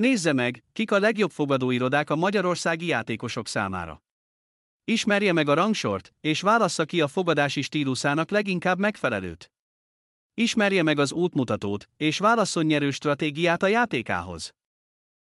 Nézze meg, kik a legjobb fogadóirodák a magyarországi játékosok számára. Ismerje meg a rangsort, és válassza ki a fogadási stílusának leginkább megfelelőt. Ismerje meg az útmutatót, és válasszon nyerő stratégiát a játékához.